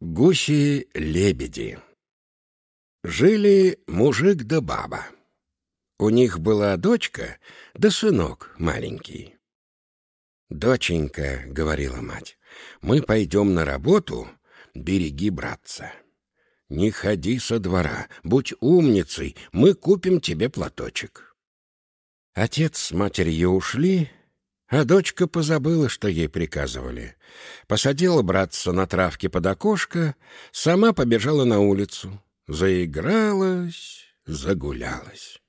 Гуси-лебеди Жили мужик да баба. У них была дочка да сынок маленький. «Доченька», — говорила мать, — «мы пойдем на работу, береги братца. Не ходи со двора, будь умницей, мы купим тебе платочек». Отец с матерью ушли, а дочка позабыла, что ей приказывали. Посадила братца на травке под окошко, сама побежала на улицу. Заигралась, загулялась.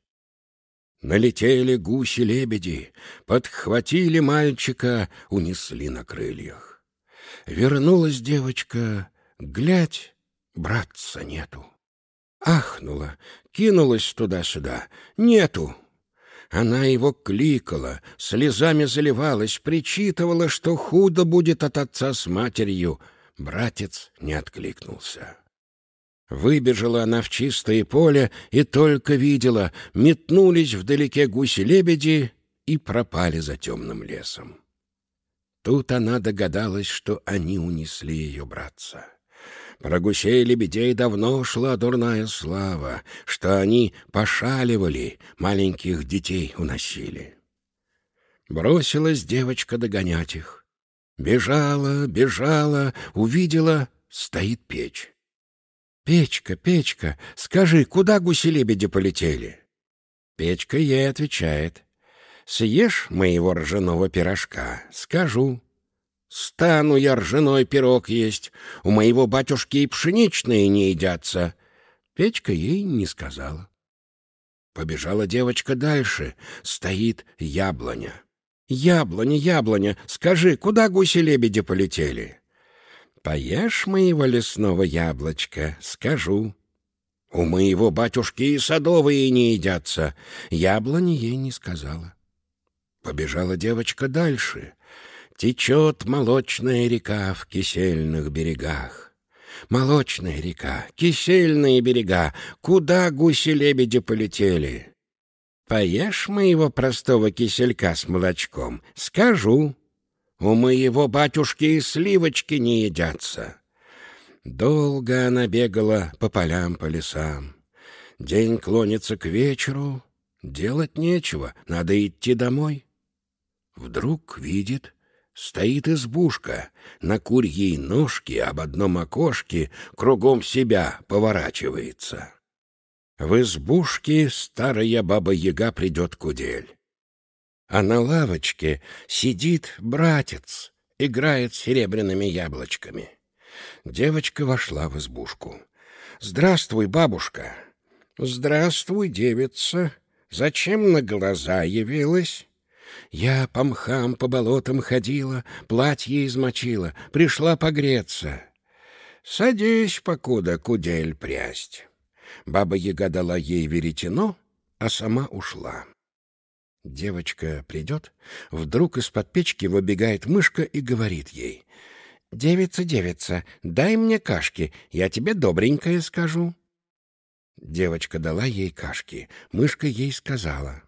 Налетели гуси-лебеди, подхватили мальчика, унесли на крыльях. Вернулась девочка, глядь, братца нету. Ахнула, кинулась туда-сюда, нету. Она его кликала, слезами заливалась, причитывала, что худо будет от отца с матерью. Братец не откликнулся. Выбежала она в чистое поле и только видела, метнулись вдалеке гуси-лебеди и пропали за темным лесом. Тут она догадалась, что они унесли ее братца. Про гусей и лебедей давно шла дурная слава, что они пошаливали, маленьких детей уносили. Бросилась девочка догонять их. Бежала, бежала, увидела — стоит печь. «Печка, Печка, скажи, куда гуси-лебеди полетели?» Печка ей отвечает. «Съешь моего ржаного пирожка, скажу». Стану я ржаной пирог есть, у моего батюшки и пшеничные не едятся. Печка ей не сказала. Побежала девочка дальше, стоит яблоня. Яблоня, яблоня, скажи, куда гуси-лебеди полетели? Поешь моего лесного яблочка, скажу. У моего батюшки и садовые не едятся. Яблони ей не сказала. Побежала девочка дальше — Течет молочная река в кисельных берегах. Молочная река, кисельные берега, куда гуси-лебеди полетели? Поешь моего простого киселька с молочком, скажу. У моего батюшки и сливочки не едятся. Долго она бегала по полям, по лесам. День клонится к вечеру, делать нечего, надо идти домой. Вдруг видит, Стоит избушка, на курьей ножке об одном окошке кругом себя поворачивается. В избушке старая баба-яга придет кудель. А на лавочке сидит братец, играет серебряными яблочками. Девочка вошла в избушку. «Здравствуй, бабушка!» «Здравствуй, девица! Зачем на глаза явилась?» Я по мхам, по болотам ходила, платье измочила, пришла погреться. Садись, покуда кудель прясть. Баба-яга дала ей веретено, а сама ушла. Девочка придет, вдруг из-под печки выбегает мышка и говорит ей. «Девица, девица, дай мне кашки, я тебе добренькое скажу». Девочка дала ей кашки, мышка ей сказала.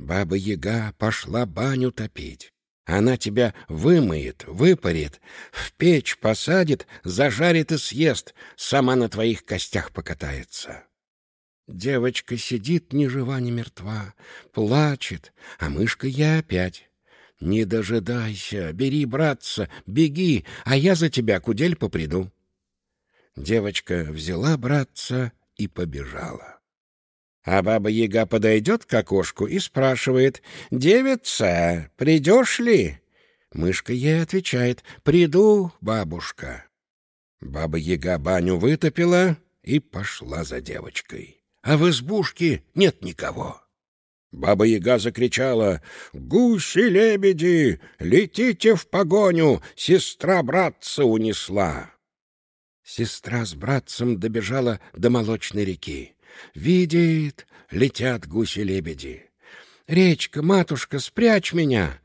Баба-яга пошла баню топить. Она тебя вымоет, выпарит, в печь посадит, зажарит и съест, сама на твоих костях покатается. Девочка сидит ни жива, ни мертва, плачет, а мышка я опять. Не дожидайся, бери, братца, беги, а я за тебя кудель поприду. Девочка взяла братца и побежала. А баба-яга подойдет к окошку и спрашивает, «Девица, придешь ли?» Мышка ей отвечает, «Приду, бабушка». Баба-яга баню вытопила и пошла за девочкой. А в избушке нет никого. Баба-яга закричала, «Гуси-лебеди, летите в погоню, сестра братца унесла!» Сестра с братцем добежала до молочной реки. Видит, летят гуси-лебеди. «Речка, матушка, спрячь меня!»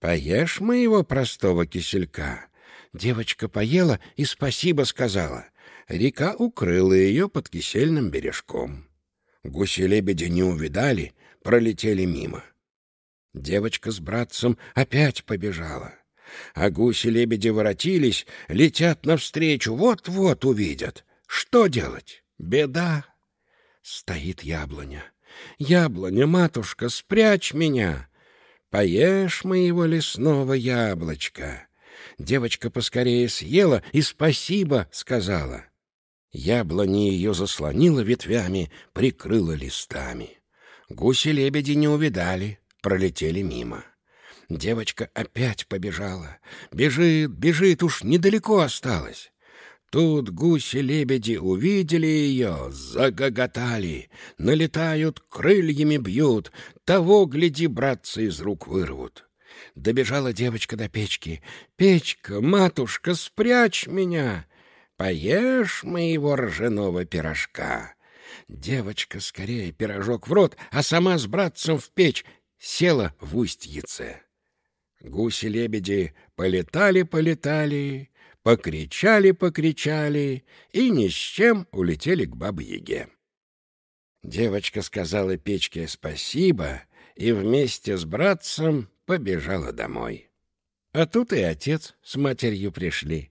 «Поешь моего простого киселька?» Девочка поела и спасибо сказала. Река укрыла ее под кисельным бережком. Гуси-лебеди не увидали, пролетели мимо. Девочка с братцем опять побежала. А гуси-лебеди воротились, летят навстречу, вот-вот увидят. Что делать? Беда. Стоит яблоня. Яблоня, матушка, спрячь меня. Поешь моего лесного яблочка. Девочка поскорее съела и спасибо сказала. Яблони ее заслонила ветвями, прикрыла листами. Гуси-лебеди не увидали, пролетели мимо. Девочка опять побежала. Бежит, бежит, уж недалеко осталось. Тут гуси-лебеди увидели ее, загоготали, налетают, крыльями бьют, того, гляди, братцы из рук вырвут. Добежала девочка до печки. «Печка, матушка, спрячь меня! Поешь моего ржаного пирожка!» Девочка скорее пирожок в рот, а сама с братцем в печь села в устьице. Гуси-лебеди полетали-полетали, покричали-покричали и ни с чем улетели к Бабе-Яге. Девочка сказала печке спасибо и вместе с братцем побежала домой. А тут и отец с матерью пришли.